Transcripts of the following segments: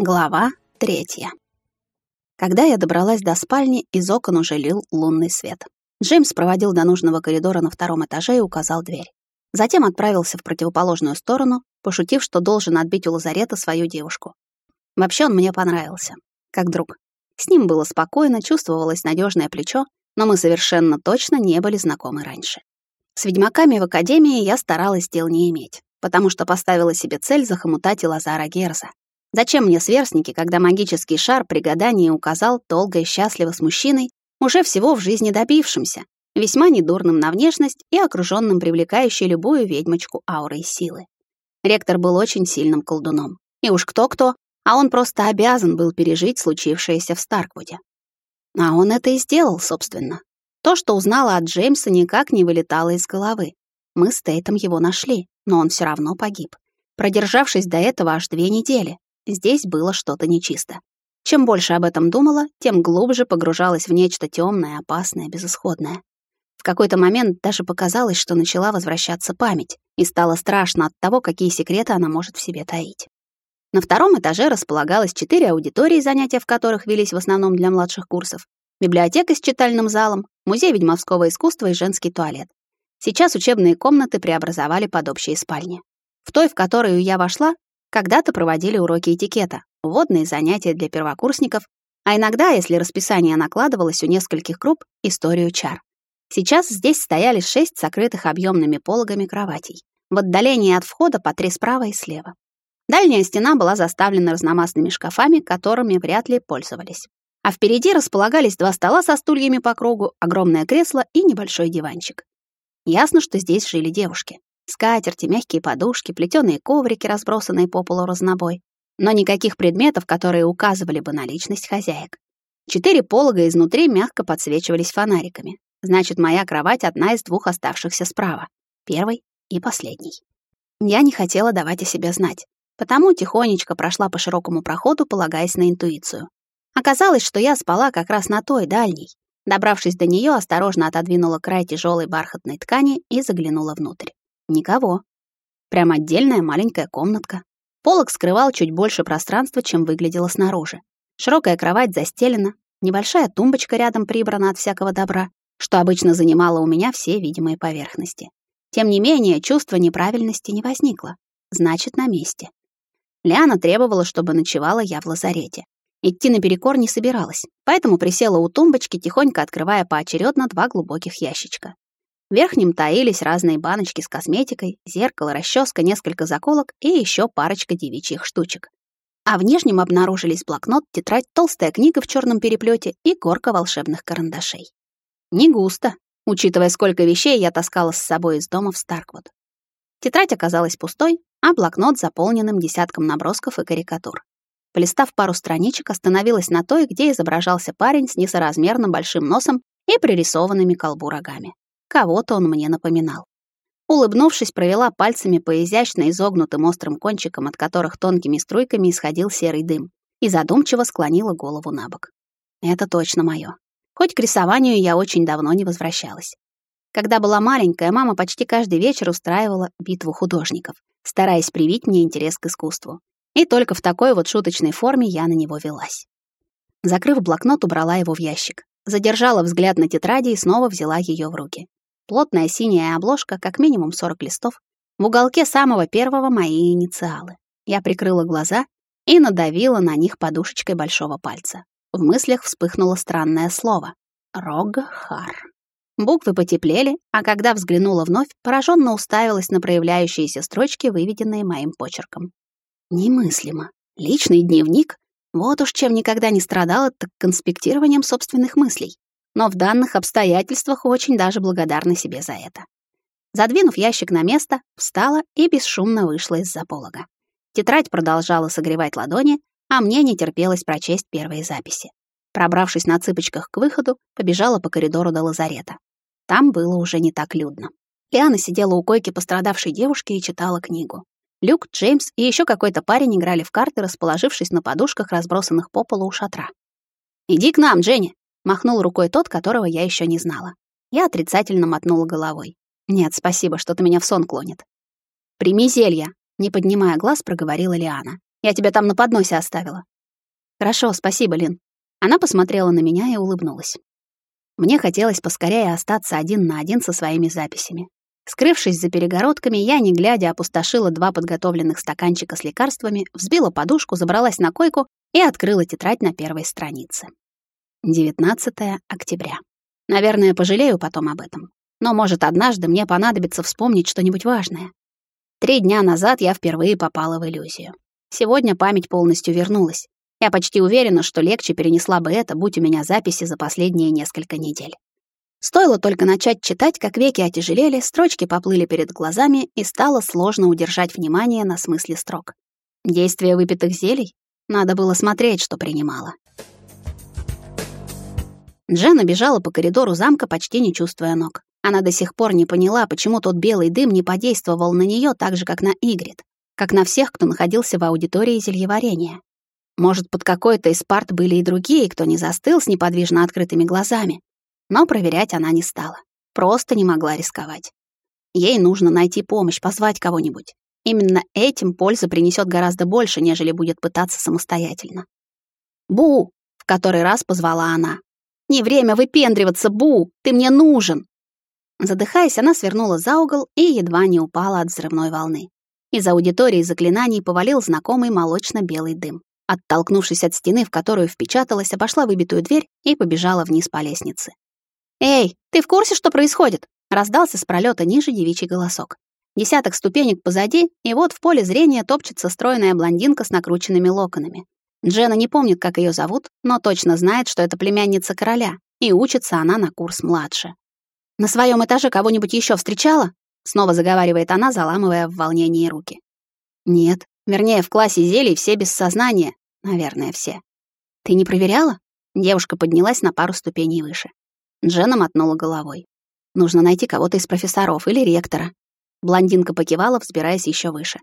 Глава третья. Когда я добралась до спальни, из окон уже лил лунный свет. Джеймс проводил до нужного коридора на втором этаже и указал дверь. Затем отправился в противоположную сторону, пошутив, что должен отбить у лазарета свою девушку. Вообще он мне понравился, как друг. С ним было спокойно, чувствовалось надежное плечо, но мы совершенно точно не были знакомы раньше. С ведьмаками в академии я старалась дел не иметь, потому что поставила себе цель захомутать и Лазара Герза. Зачем мне сверстники, когда магический шар при гадании указал долго и счастливо с мужчиной, уже всего в жизни добившимся, весьма недурным на внешность и окружённым привлекающей любую ведьмочку аурой силы. Ректор был очень сильным колдуном. И уж кто-кто, а он просто обязан был пережить случившееся в Старквуде. А он это и сделал, собственно. То, что узнала от Джеймса, никак не вылетало из головы. Мы с Тейтом его нашли, но он всё равно погиб, продержавшись до этого аж две недели. Здесь было что-то нечисто. Чем больше об этом думала, тем глубже погружалась в нечто темное, опасное, безысходное. В какой-то момент даже показалось, что начала возвращаться память, и стало страшно от того, какие секреты она может в себе таить. На втором этаже располагалось четыре аудитории, занятия в которых велись в основном для младших курсов, библиотека с читальным залом, музей ведьмовского искусства и женский туалет. Сейчас учебные комнаты преобразовали под общие спальни. В той, в которую я вошла, когда-то проводили уроки этикета, вводные занятия для первокурсников, а иногда, если расписание накладывалось у нескольких групп, историю чар. Сейчас здесь стояли шесть сокрытых объемными пологами кроватей, в отдалении от входа по три справа и слева. Дальняя стена была заставлена разномастными шкафами, которыми вряд ли пользовались. А впереди располагались два стола со стульями по кругу, огромное кресло и небольшой диванчик. Ясно, что здесь жили девушки. Скатерти, мягкие подушки, плетеные коврики, разбросанные по полу разнобой. Но никаких предметов, которые указывали бы на личность хозяек. Четыре полога изнутри мягко подсвечивались фонариками. Значит, моя кровать одна из двух оставшихся справа. Первый и последний. Я не хотела давать о себе знать, потому тихонечко прошла по широкому проходу, полагаясь на интуицию. Оказалось, что я спала как раз на той, дальней. Добравшись до нее, осторожно отодвинула край тяжелой бархатной ткани и заглянула внутрь. Никого. Прям отдельная маленькая комнатка. Полок скрывал чуть больше пространства, чем выглядело снаружи. Широкая кровать застелена, небольшая тумбочка рядом прибрана от всякого добра, что обычно занимало у меня все видимые поверхности. Тем не менее, чувство неправильности не возникло. Значит, на месте. Лиана требовала, чтобы ночевала я в лазарете. Идти наперекор не собиралась, поэтому присела у тумбочки, тихонько открывая поочередно два глубоких ящичка. В верхнем таились разные баночки с косметикой, зеркало, расческа, несколько заколок и еще парочка девичьих штучек. А в нижнем обнаружились блокнот, тетрадь, толстая книга в черном переплете и горка волшебных карандашей. Не густо, учитывая, сколько вещей я таскала с собой из дома в Старквуд. Тетрадь оказалась пустой, а блокнот заполненным десятком набросков и карикатур. Полистав пару страничек, остановилась на той, где изображался парень с несоразмерно большим носом и пририсованными колбу рогами. Кого-то он мне напоминал. Улыбнувшись, провела пальцами по изящно изогнутым острым кончикам, от которых тонкими струйками исходил серый дым, и задумчиво склонила голову на бок. Это точно моё. Хоть к рисованию я очень давно не возвращалась. Когда была маленькая, мама почти каждый вечер устраивала битву художников, стараясь привить мне интерес к искусству. И только в такой вот шуточной форме я на него велась. Закрыв блокнот, убрала его в ящик. Задержала взгляд на тетради и снова взяла её в руки. Плотная синяя обложка, как минимум 40 листов. В уголке самого первого мои инициалы. Я прикрыла глаза и надавила на них подушечкой большого пальца. В мыслях вспыхнуло странное слово. Рогхар. Буквы потеплели, а когда взглянула вновь, пораженно уставилась на проявляющиеся строчки, выведенные моим почерком. Немыслимо. Личный дневник? Вот уж чем никогда не страдала, так конспектированием собственных мыслей но в данных обстоятельствах очень даже благодарна себе за это. Задвинув ящик на место, встала и бесшумно вышла из-за полога. Тетрадь продолжала согревать ладони, а мне не терпелось прочесть первые записи. Пробравшись на цыпочках к выходу, побежала по коридору до лазарета. Там было уже не так людно. Лиана сидела у койки пострадавшей девушки и читала книгу. Люк, Джеймс и еще какой-то парень играли в карты, расположившись на подушках, разбросанных по полу у шатра. «Иди к нам, Дженни!» Махнул рукой тот, которого я еще не знала. Я отрицательно мотнула головой. «Нет, спасибо, что-то меня в сон клонит». «Прими зелье», — не поднимая глаз, проговорила Лиана. Я тебя там на подносе оставила». «Хорошо, спасибо, Лин». Она посмотрела на меня и улыбнулась. Мне хотелось поскорее остаться один на один со своими записями. Скрывшись за перегородками, я, не глядя, опустошила два подготовленных стаканчика с лекарствами, взбила подушку, забралась на койку и открыла тетрадь на первой странице. 19 октября. Наверное, пожалею потом об этом. Но, может, однажды мне понадобится вспомнить что-нибудь важное. Три дня назад я впервые попала в иллюзию. Сегодня память полностью вернулась. Я почти уверена, что легче перенесла бы это, будь у меня записи за последние несколько недель. Стоило только начать читать, как веки отяжелели, строчки поплыли перед глазами, и стало сложно удержать внимание на смысле строк. Действие выпитых зелий? Надо было смотреть, что принимала. Дженна бежала по коридору замка, почти не чувствуя ног. Она до сих пор не поняла, почему тот белый дым не подействовал на нее так же, как на Игрит, как на всех, кто находился в аудитории зельеварения. Может, под какой-то из парт были и другие, кто не застыл с неподвижно открытыми глазами. Но проверять она не стала. Просто не могла рисковать. Ей нужно найти помощь, позвать кого-нибудь. Именно этим польза принесет гораздо больше, нежели будет пытаться самостоятельно. «Бу!» — в который раз позвала она. «Не время выпендриваться, Бу! Ты мне нужен!» Задыхаясь, она свернула за угол и едва не упала от взрывной волны. Из аудитории заклинаний повалил знакомый молочно-белый дым. Оттолкнувшись от стены, в которую впечаталась, обошла выбитую дверь и побежала вниз по лестнице. «Эй, ты в курсе, что происходит?» — раздался с пролета ниже девичий голосок. Десяток ступенек позади, и вот в поле зрения топчется стройная блондинка с накрученными локонами. Джена не помнит, как ее зовут, но точно знает, что это племянница короля, и учится она на курс младше. «На своем этаже кого-нибудь еще встречала?» Снова заговаривает она, заламывая в волнении руки. «Нет. Вернее, в классе зелий все без сознания. Наверное, все. Ты не проверяла?» Девушка поднялась на пару ступеней выше. Джена мотнула головой. «Нужно найти кого-то из профессоров или ректора». Блондинка покивала, взбираясь еще выше.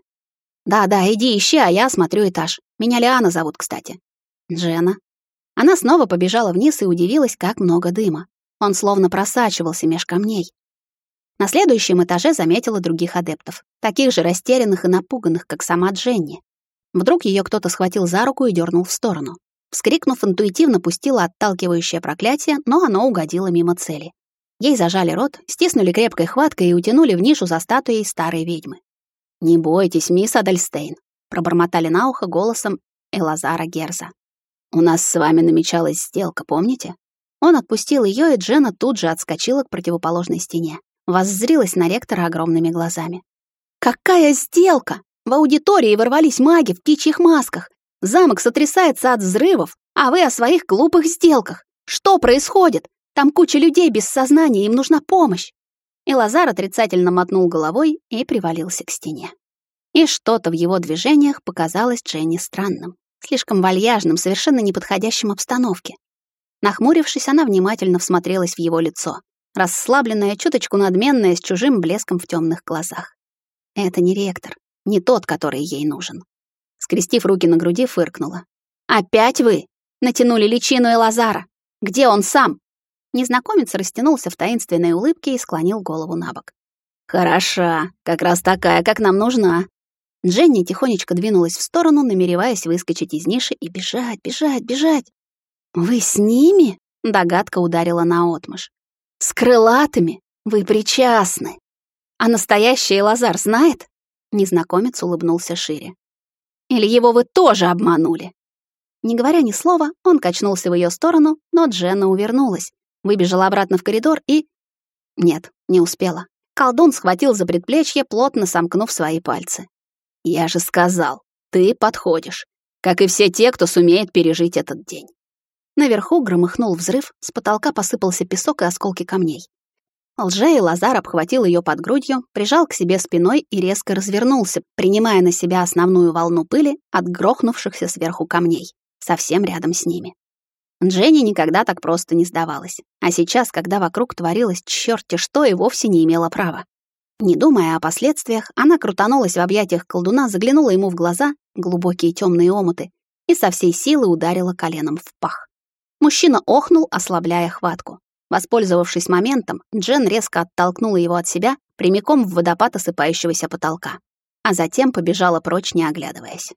«Да-да, иди ищи, а я осмотрю этаж. Меня Лиана зовут, кстати». «Джена». Она снова побежала вниз и удивилась, как много дыма. Он словно просачивался меж камней. На следующем этаже заметила других адептов, таких же растерянных и напуганных, как сама Дженни. Вдруг ее кто-то схватил за руку и дернул в сторону. Вскрикнув, интуитивно пустила отталкивающее проклятие, но оно угодило мимо цели. Ей зажали рот, стиснули крепкой хваткой и утянули в нишу за статуей старой ведьмы. «Не бойтесь, мисс Адальстейн», — пробормотали на ухо голосом Элазара Герза. «У нас с вами намечалась сделка, помните? Он отпустил ее, и Джена тут же отскочила к противоположной стене. Воззрилась на ректора огромными глазами. «Какая сделка? В аудитории ворвались маги в птичьих масках. Замок сотрясается от взрывов, а вы о своих глупых сделках. Что происходит? Там куча людей без сознания, им нужна помощь». И Лазар отрицательно мотнул головой и привалился к стене. И что-то в его движениях показалось Дженни странным, слишком вальяжным, совершенно неподходящим обстановке. Нахмурившись, она внимательно всмотрелась в его лицо, расслабленная, чуточку надменная, с чужим блеском в темных глазах. Это не ректор, не тот, который ей нужен. Скрестив руки на груди, фыркнула. «Опять вы? Натянули личину Элазара. Где он сам?» Незнакомец растянулся в таинственной улыбке и склонил голову на бок. «Хороша, как раз такая, как нам нужна». Дженни тихонечко двинулась в сторону, намереваясь выскочить из ниши и бежать, бежать, бежать. «Вы с ними?» — догадка ударила наотмашь. «С крылатыми? Вы причастны!» «А настоящий Лазар знает?» Незнакомец улыбнулся шире. «Или его вы тоже обманули?» Не говоря ни слова, он качнулся в ее сторону, но Дженна увернулась, выбежала обратно в коридор и... Нет, не успела. Колдун схватил за предплечье, плотно сомкнув свои пальцы. «Я же сказал, ты подходишь, как и все те, кто сумеет пережить этот день. Наверху громыхнул взрыв, с потолка посыпался песок и осколки камней. Лже и Лазар обхватил ее под грудью, прижал к себе спиной и резко развернулся, принимая на себя основную волну пыли от грохнувшихся сверху камней, совсем рядом с ними. Дженни никогда так просто не сдавалась, а сейчас, когда вокруг творилось черти что, и вовсе не имела права. Не думая о последствиях, она крутанулась в объятиях колдуна, заглянула ему в глаза, глубокие темные омуты, и со всей силы ударила коленом в пах. Мужчина охнул, ослабляя хватку. Воспользовавшись моментом, Джен резко оттолкнула его от себя прямиком в водопад осыпающегося потолка, а затем побежала прочь, не оглядываясь.